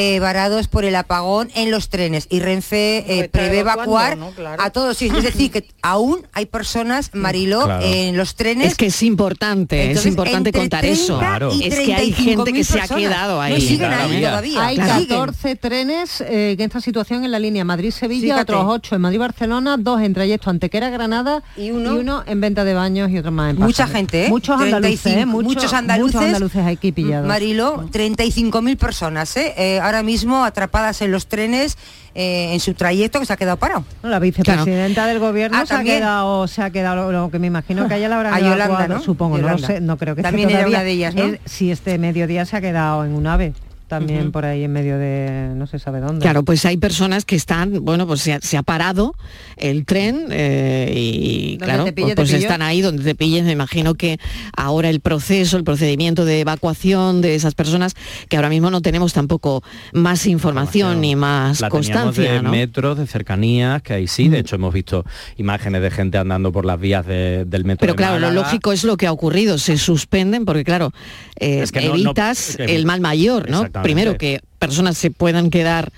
eh, varados por el apagón en los trenes y Renfe eh, prevé evacuar ¿no? Claro. a todos. Sí, Es decir, que aún hay personas, Mariló, Claro. en los trenes. Es que es importante, Entonces, es importante contar eso. 30 y Es que hay gente que 35.000 se ha quedado No, ahí. siguen ahí todavía. Hay Claro. 14 trenes eh, en esta situación en la línea Madrid-Sevilla, otros 8 en Madrid-Barcelona, dos en trayecto Antequera-Granada y uno, en venta de baños y otro más en Mucha gente, ¿eh? Muchos andaluces, 35, ¿eh? Muchos, muchos andaluces, muchos andaluces aquí pillados. Mariló, 35.000 personas, ¿eh? Eh, ahora mismo atrapadas en los trenes eh, en su trayecto que se ha quedado parado. La vicepresidenta del gobierno Ah, se, ha quedado, se ha quedado, lo que me imagino que a ella la habrá A Yolanda, ¿no? supongo, no lo sé, no creo que También era todavía. una de ellas, ¿no? Él, si este mediodía se ha quedado en un ave, también por ahí en medio de no se sabe dónde. Claro, pues hay personas que están, bueno, pues se ha, se ha parado el tren eh, y claro, te pille, pues, te pues están ahí donde te pillen. Me imagino que ahora el proceso, el procedimiento de evacuación de esas personas, que ahora mismo no tenemos tampoco más información ni más La constancia, de ¿no? metros, de cercanías, que ahí sí, de hecho hemos visto imágenes de gente andando por las vías de- del metro Pero de claro, lo lógico es lo que ha ocurrido, se suspenden porque claro, eh, Es que no- no- evitas que- el mal mayor, ¿no? Primero que personas se puedan quedar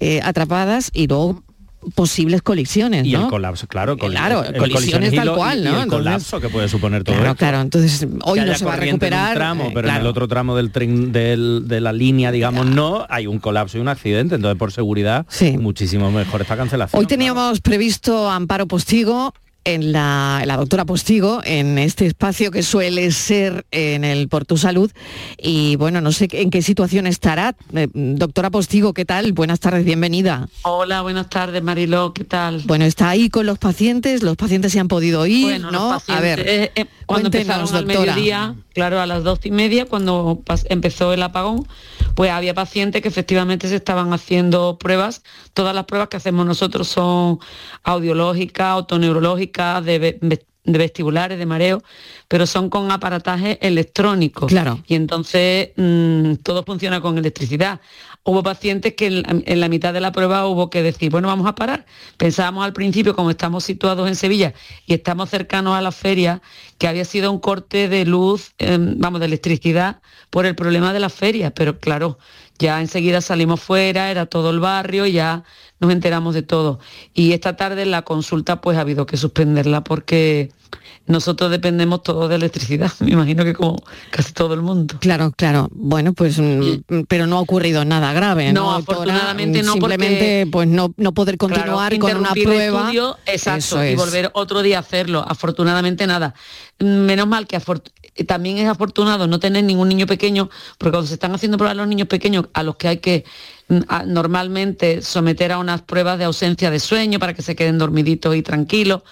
eh, atrapadas y luego posibles colisiones, Y ¿no? el colapso, claro. col- Claro, el- colisiones y tal cual, y- y ¿no? Entonces- colapso que puede suponer todo Claro, esto. claro, entonces hoy no se va a corriente en un recuperar. tramo, pero en el otro tramo del tren del- de la línea, digamos, no, hay un colapso y un accidente. Entonces, por seguridad, muchísimo mejor esta cancelación. Hoy teníamos previsto Amparo Postigo en la, la doctora Postigo en este espacio que suele ser en el Portu Salud y bueno, no sé en qué situación estará. Eh, doctora Postigo, ¿qué tal? Buenas tardes, bienvenida. Hola, buenas tardes, Mariló, ¿qué tal? Bueno, está ahí con los pacientes, los pacientes se han podido ir, Bueno, ¿no? los a ver, eh, eh, cuando empezaron al doctora. mediodía, claro, a las doce y media, cuando empezó el apagón, pues había pacientes que efectivamente se estaban haciendo pruebas. Todas las pruebas que hacemos nosotros son audiológicas, autoneurológicas, de, de vestibulares, de mareo, pero son con aparataje electrónico. Claro. Y entonces mm, todo funciona con electricidad. Hubo pacientes que en, en la mitad de la prueba hubo que decir, bueno, vamos a parar. Pensábamos al principio, como estamos situados en Sevilla y estamos cercanos a la feria, que había sido un corte de luz, em, vamos, de electricidad por el problema de la feria, pero claro, ya enseguida salimos fuera, era todo el barrio, ya nos enteramos de todo. Y esta tarde la consulta pues ha habido que suspenderla porque nosotros dependemos todos de electricidad, me imagino que como casi todo el mundo. Claro, claro. Bueno, pues mm, pero no ha ocurrido nada grave, ¿no? No, afortunadamente no, Simplemente porque- pues no, no poder Claro, continuar con una prueba. estudio, exacto, y es. volver otro día a hacerlo. Afortunadamente nada. Menos mal que afor- también es afortunado no tener ningún niño pequeño, porque cuando se están haciendo pruebas los niños pequeños, a los que hay que mm, normalmente someter a unas pruebas de ausencia de sueño para que se queden dormiditos y tranquilos,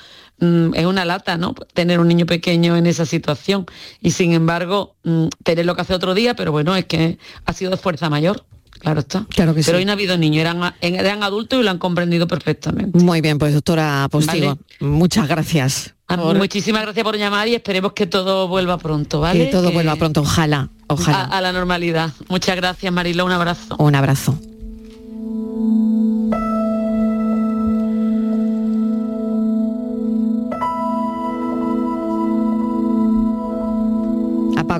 mm, es una lata, ¿no? Tener un niño pequeño en esa situación. Y sin embargo, mm, tenerlo que hacer otro día, pero bueno, es que ha sido de fuerza mayor. Claro está. Claro que Pero sí. hoy no ha habido niños, eran, eran adultos y lo han comprendido perfectamente. Muy bien, pues doctora Postigo, muchas gracias. Ah, por- Muchísimas gracias por llamar y esperemos que todo vuelva pronto, ¿vale? que todo vuelva pronto, ojalá, A, ojalá. a la normalidad. Muchas gracias, Marilo, un abrazo. Un abrazo.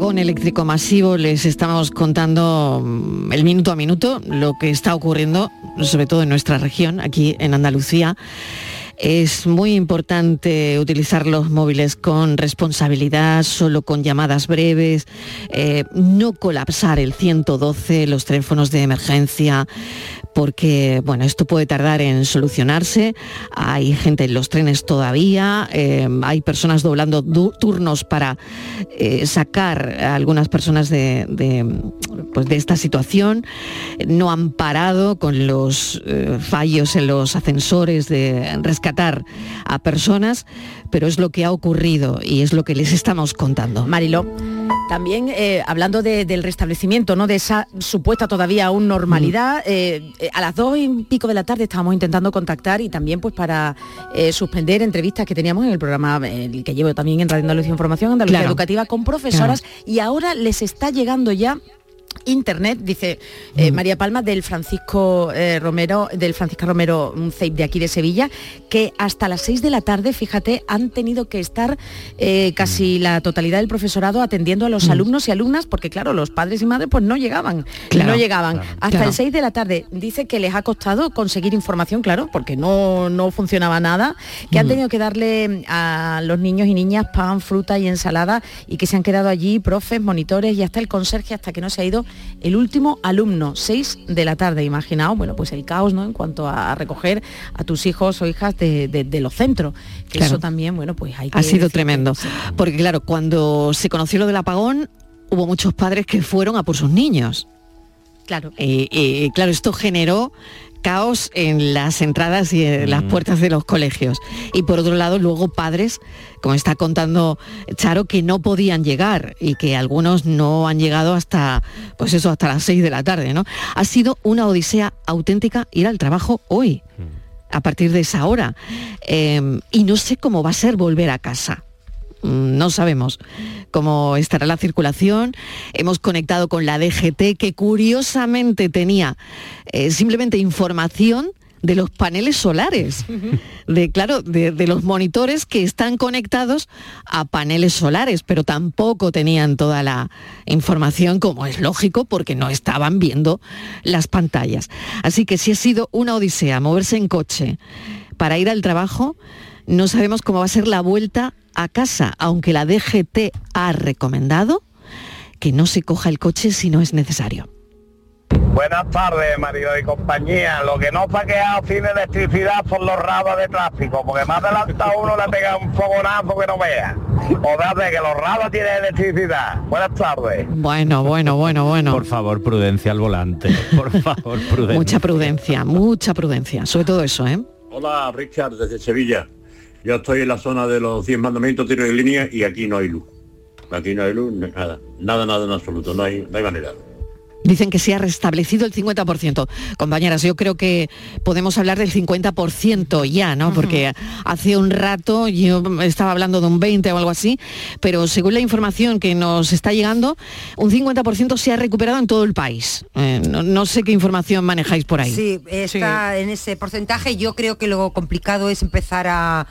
Apagón eléctrico masivo, les estamos contando mm, el minuto a minuto lo que está ocurriendo, sobre todo en nuestra región, aquí en Andalucía. Es muy importante utilizar los móviles con responsabilidad, solo con llamadas breves, eh, no colapsar el 112, los teléfonos de emergencia, porque bueno, esto puede tardar en solucionarse. Hay gente en los trenes todavía, eh, hay personas doblando turnos para eh, sacar a algunas personas de, de, pues, de esta situación. No han parado con los eh, fallos en los ascensores de rescatar a personas, pero es lo que ha ocurrido y es lo que les estamos contando. Mariló, también eh, hablando de- del restablecimiento, ¿no? De esa supuesta todavía aún normalidad, eh, eh, a las dos y pico de la tarde estábamos intentando contactar y también pues para suspender entrevistas que teníamos en el programa el que llevo también en Radio Andalucía Información, Andalucía Claro. Educativa, con profesoras y ahora les está llegando ya internet, dice eh, María Palma del Francisco eh, Romero, del Francisco Romero un CEIP de aquí de Sevilla, que hasta las 6 de la tarde, fíjate, han tenido que estar eh, casi la totalidad del profesorado atendiendo a los alumnos y alumnas, porque claro, los padres y madres pues no llegaban, Claro, no llegaban. claro, hasta claro. el 6 de la tarde. Dice que les ha costado conseguir información, claro, porque no, no funcionaba nada, que han Mm. tenido que darle a los niños y niñas pan, fruta y ensalada y que se han quedado allí profes, monitores y hasta el conserje hasta que no se ha ido el último alumno, 6 de la tarde. Imaginaos, bueno, pues el caos, ¿no? En cuanto a recoger a tus hijos o hijas de, de- de los centros. Que Claro. eso también, bueno, pues hay que Ha sido decir- tremendo. Porque claro, cuando se conoció lo del apagón, hubo muchos padres que fueron a por sus niños. Claro. Y, y, claro, esto generó caos en las entradas y en las puertas de los colegios. Y por otro lado, luego padres, como está contando Charo, que no podían llegar y que algunos no han llegado hasta, pues eso, hasta las 6 de la tarde, ¿no? Ha sido una odisea auténtica ir al trabajo hoy, a partir de esa hora. Eh, y no sé cómo va a ser volver a casa. Mm, No sabemos cómo estará la circulación. Hemos conectado con la DGT que curiosamente tenía eh, simplemente información de los paneles solares, de claro, de, de los monitores que están conectados a paneles solares, pero tampoco tenían toda la información, como es lógico, porque no estaban viendo las pantallas. Así que si ha sido una odisea moverse en coche para ir al trabajo, no sabemos cómo va a ser la vuelta a casa, aunque la DGT ha recomendado que no se coja el coche si no es necesario. Buenas tardes, marido y compañía. Lo que no ha quedado sin electricidad son los rados de tráfico, porque más adelantado uno le pega un fogonazo que no vea. O de que los rados tienen electricidad. Buenas tardes. Bueno, bueno, bueno, bueno. Por favor, prudencia al volante. Por favor, prudencia. Mucha prudencia, mucha prudencia, sobre todo eso, ¿eh? Hola, Richard, desde Sevilla. Yo estoy en la zona de los 10 mandamientos, tiro de línea, y aquí no hay luz. Aquí no hay luz, nada. Nada, nada en absoluto. No hay, no hay manera. Dicen que se ha restablecido el 50%. Compañeras, yo creo que podemos hablar del 50% ya, ¿no? Porque hace un rato yo estaba hablando de un 20 o algo así, pero según la información que nos está llegando, un 50% se ha recuperado en todo el país. Eh, no, no sé qué información manejáis por ahí. Sí, está en ese porcentaje. Yo creo que lo complicado es empezar a,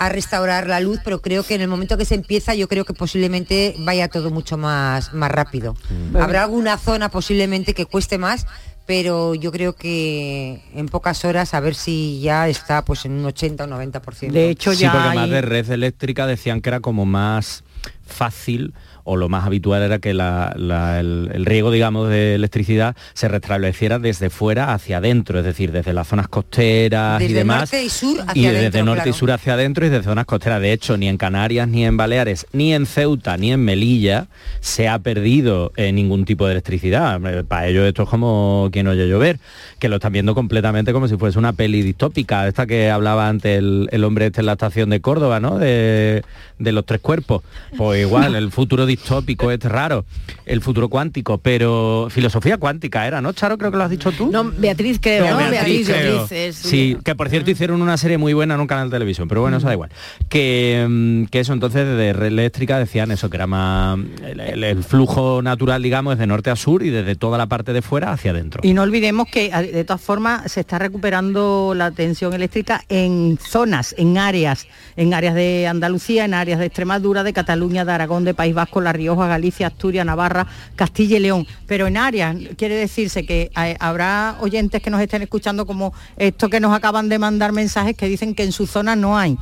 a restaurar la luz, pero creo que en el momento que se empieza, yo creo que posiblemente vaya todo mucho más, más rápido. Habrá alguna zona posiblemente que cueste más, pero yo creo que en pocas horas a ver si ya está pues en un 80 o 90%. De hecho, sí, porque más de red eléctrica decían que era como más fácil o lo más habitual era que la- la- el, el riego, digamos, de electricidad se restableciera desde fuera hacia adentro, es decir, desde las zonas costeras y Desde demás. norte y sur hacia y adentro, desde norte claro. y sur hacia adentro y desde zonas costeras. De hecho, ni en Canarias, ni en Baleares, ni en Ceuta, ni en Melilla se ha perdido eh, ningún tipo de electricidad. Para ellos esto es como quien oye llover, que lo están viendo completamente como si fuese una peli distópica, esta que hablaba antes el, el hombre este en la estación de Córdoba, ¿no? De, de los tres cuerpos. Pues igual, el futuro distópico es raro, el futuro cuántico, pero filosofía cuántica era, ¿no, Charo? Creo que lo has dicho tú. No, Beatriz creo. Beatriz, creo. Beatriz es- Sí, que por cierto hicieron una serie muy buena en un canal de televisión, pero bueno, eso da igual. Que, mm, que eso entonces de red eléctrica decían eso, que era más el, el- el flujo natural, digamos, es de norte a sur y desde toda la parte de fuera hacia adentro. Y no olvidemos que de todas formas se está recuperando la tensión eléctrica en zonas, en áreas, en áreas de Andalucía, en áreas de Extremadura, de Cataluña, de Aragón, de País Vasco, La Rioja, Galicia, Asturias, Navarra, Castilla y León. Pero en áreas, quiere decirse que eh, habrá oyentes que nos estén escuchando como esto que nos acaban de mandar mensajes que dicen que en su zona no hay.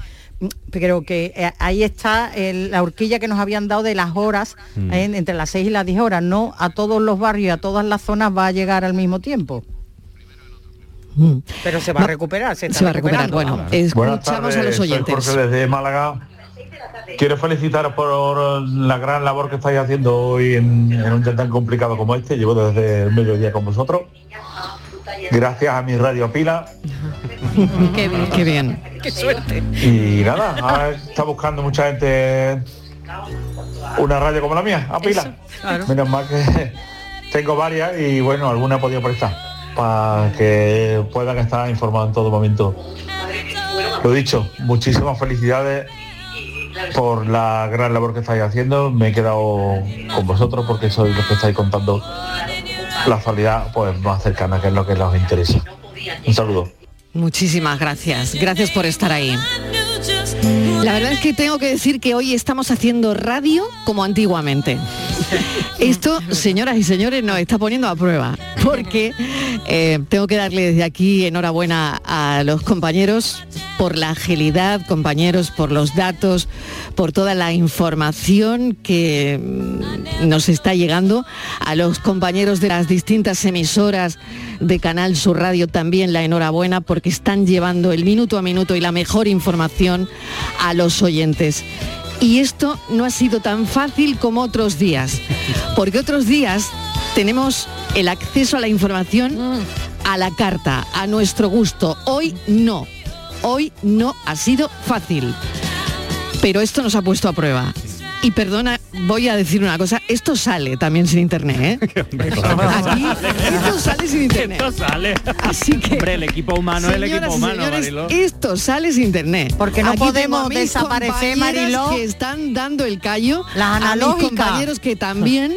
Pero que eh, ahí está el- la horquilla que nos habían dado de las horas, Mm. eh, entre las 6 y las 10 horas. No a todos los barrios y a todas las zonas va a llegar al mismo tiempo. Pero se va a recuperar, se, está se va a recuperar. Bueno, escuchamos a tardes, los soy oyentes. Jorge desde Málaga. Quiero felicitaros por la gran labor que estáis haciendo hoy en, en un día tan complicado como este. Llevo desde el mediodía con vosotros. Gracias a mi radio Pila. Qué bien. Qué bien. Qué suerte. Y nada, ahora está buscando mucha gente una radio como la mía, a Pila. Menos mal que tengo varias y bueno, alguna he podido prestar para que puedan estar informados en todo momento. Lo dicho, muchísimas felicidades por la gran labor que estáis haciendo. Me he quedado con vosotros porque sois los que estáis contando la actualidad pues más cercana, que es lo que nos interesa. Un saludo. Muchísimas gracias. Gracias por estar ahí. La verdad es que tengo que decir que hoy estamos haciendo radio como antiguamente. Esto, señoras y señores, nos está poniendo a prueba, porque eh, tengo que darle desde aquí enhorabuena a los compañeros por la agilidad, compañeros, por los datos, por toda la información que mm, nos está llegando, a los compañeros de las distintas emisoras de Canal Sur Radio también la enhorabuena porque están llevando el minuto a minuto y la mejor información a los oyentes. Y esto no ha sido tan fácil como otros días, porque otros días tenemos el acceso a la información a la carta, a nuestro gusto. Hoy no, hoy no ha sido fácil. Pero esto nos ha puesto a prueba. Y perdona, voy a decir una cosa, esto sale también sin internet, ¿eh? Aquí, esto sale sin internet. Esto sale. Así que, Hombre, el equipo humano es el Señoras equipo y humano, señores. Esto sale sin internet. Porque no Aquí tengo podemos a mis desaparecer, Mariló. que están dando el callo. La A mis analógica. compañeros que también,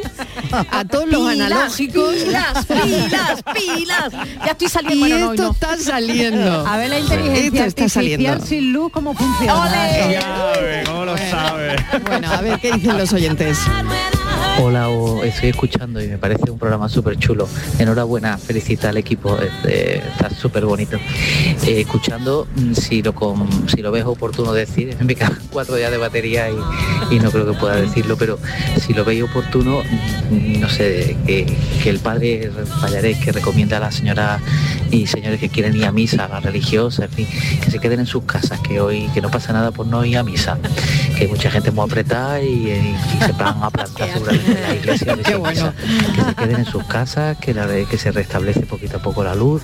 a todos los Pilas, analógicos. Pilas, pilas, pilas. Ya estoy saliendo. Y Bueno, no, esto no. está saliendo. A ver la Esto inteligencia está saliendo. artificial sin luz cómo funciona. ¡Ole! ¿Cómo lo sabe? Bueno, a ver qué dicen los oyentes. Hola, estoy escuchando y me parece un programa súper chulo. Enhorabuena, felicita al equipo, este, está súper bonito. Eh, escuchando, mm, si lo com- si lo ves oportuno decir, me quedan cuatro días de batería y, y no creo que pueda decirlo, pero si lo veis oportuno, mm, no sé, que, que el padre Fallarés que recomienda a las señoras y señores que quieren ir a misa, a las religiosas, en fin, que se queden en sus casas, que hoy que no pasa nada por no ir a misa, que hay mucha gente muy apretada y, y- y se van a plantar la iglesia, que, se- que se queden en sus casas, que, la- que se restablece poquito a poco la luz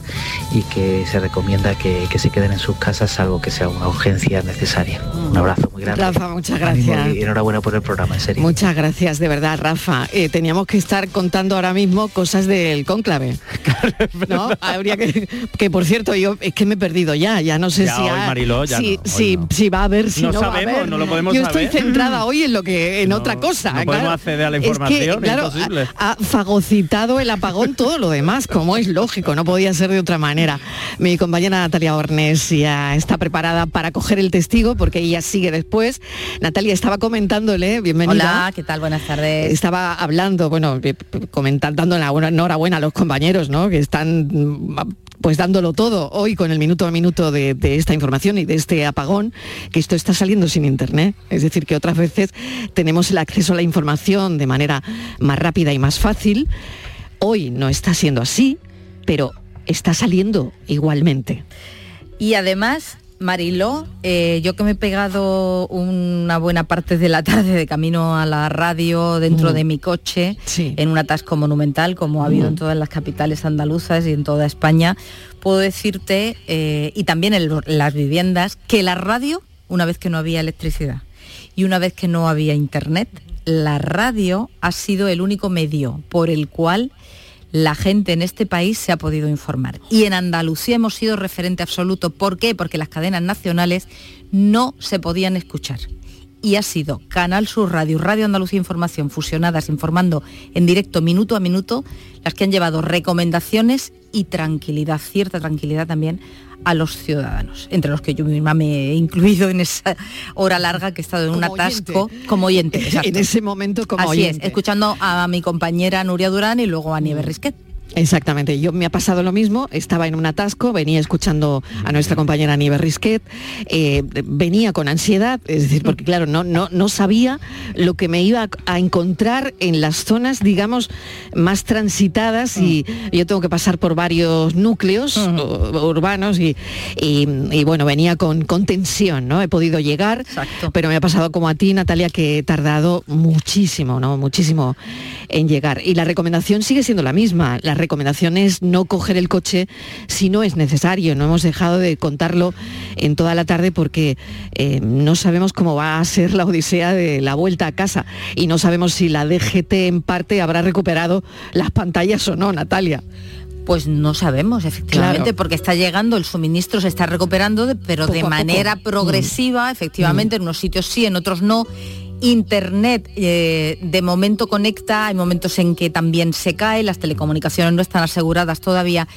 y que se recomienda que, que se queden en sus casas salvo que sea una urgencia necesaria. Un abrazo muy grande. Rafa, muchas gracias. Y enhorabuena por el programa, en serio. Muchas gracias, de verdad, Rafa. Eh, teníamos que estar contando ahora mismo cosas del cónclave. ¿No? Habría que, que por cierto, yo es que me he perdido ya, ya no sé Ya si, hoy, ha- Mariló, ya si, no, si- no. si va a haber, si No no, va a sabemos, haber. no lo podemos yo saber. estoy centrada hoy en lo que en otra cosa. no podemos claro. acceder a la Es que, información, es claro, imposible. Ha, ha fagocitado el apagón todo lo demás, como es lógico, no podía ser de otra manera. Mi compañera Natalia Ornes ya está preparada para coger el testigo porque ella sigue después. Natalia estaba comentándole, bienvenida. Hola, ¿qué tal? Buenas tardes. Estaba hablando, bueno, eh, comentando, dando la buena- enhorabuena a los compañeros, ¿no? Que están pues dándolo todo hoy con el minuto a minuto de, esta información y de este apagón, que esto está saliendo sin internet. Es decir, que otras veces tenemos el acceso a la información de manera más rápida y más fácil. Hoy no está siendo así, pero está saliendo igualmente. Y además, Mariló, eh, yo que me he pegado una buena parte de la tarde de camino a la radio dentro Mm. de mi coche, Sí. en un atasco monumental, como ha habido Mm. en todas las capitales andaluzas y en toda España, puedo decirte, eh, y también en las viviendas, que la radio, una vez que no había electricidad y una vez que no había internet, la radio ha sido el único medio por el cual la gente en este país se ha podido informar. Y en Andalucía hemos sido referente absoluto. ¿Por qué? Porque las cadenas nacionales no se podían escuchar. Y ha sido Canal Sur Radio Radio Andalucía Información fusionadas, informando en directo minuto a minuto, las que han llevado recomendaciones y tranquilidad, cierta tranquilidad también a los ciudadanos, entre los que yo misma me he incluido en esa hora larga que he estado en un Como atasco oyente. como oyente. exacto. En ese momento como Así oyente. es, escuchando a mi compañera Nuria Durán y luego a Nieves Risquet. Exactamente, yo me ha pasado lo mismo, estaba en un atasco, venía escuchando a nuestra compañera Nieves Risquet, eh, venía con ansiedad, es decir, porque claro, no, no, no sabía lo que me iba a encontrar en las zonas, digamos, más transitadas y yo tengo que pasar por varios núcleos urbanos y, y- y, bueno, venía con, con tensión, ¿no? He podido llegar, pero me ha pasado como a ti, Natalia, que he tardado muchísimo, ¿no? Muchísimo en llegar. Y la recomendación sigue siendo la misma. La recomendación es no coger el coche si no es necesario. No hemos dejado de contarlo en toda la tarde porque eh, no sabemos cómo va a ser la odisea de la vuelta a casa y no sabemos si la DGT en parte habrá recuperado las pantallas o no, Natalia. Pues no sabemos, efectivamente, Claro. porque está llegando, el suministro se está recuperando, pero Poco de manera Mm. progresiva, efectivamente, en unos sitios sí, en otros no. Internet eh, de momento conecta, hay momentos en que también se cae, las telecomunicaciones no están aseguradas todavía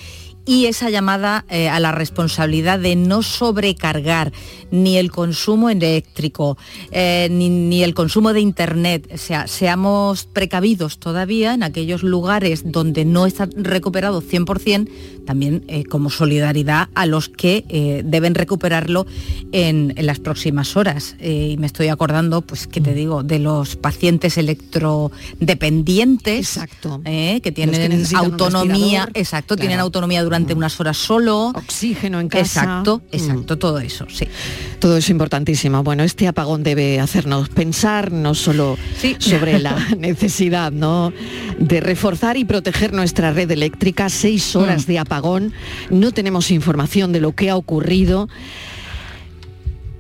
y esa llamada eh, a la responsabilidad de no sobrecargar ni el consumo eléctrico eh, ni, ni el consumo de internet. O sea, seamos precavidos todavía en aquellos lugares donde no está recuperado 100%, también eh, como solidaridad a los que deben recuperarlo en, en las próximas horas. Y me estoy acordando, pues, que te digo, de los pacientes electrodependientes, eh, que tienen autonomía, exacto, tienen autonomía durante unas horas solo. Oxígeno en casa. Exacto, Mm. exacto, todo eso, sí. Todo es importantísimo. Bueno, este apagón debe hacernos pensar no solo sobre la necesidad ¿no? de reforzar y proteger nuestra red eléctrica. Seis horas de apagón, no tenemos información de lo que ha ocurrido.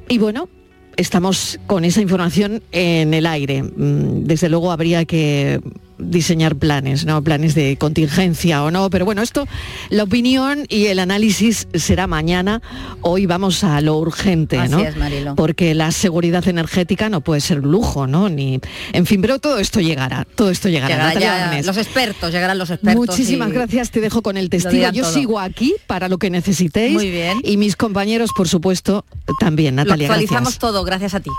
Y bueno, estamos con esa información en el aire. Mm, Desde luego habría que diseñar planes, ¿no? Planes de contingencia o no, pero bueno, esto, la opinión y el análisis será mañana. Hoy vamos a lo urgente, Así ¿no? es, Marilo. Porque la seguridad energética no puede ser lujo, ¿no? Ni, en fin, pero todo esto llegará, todo esto llegará. Llegará ya los expertos, llegarán los expertos. Muchísimas gracias, te dejo con el testigo. Yo todo. sigo aquí para lo que necesitéis. Muy bien. Y mis compañeros, por supuesto, también, Lo Natalia. actualizamos gracias. todo, gracias a ti.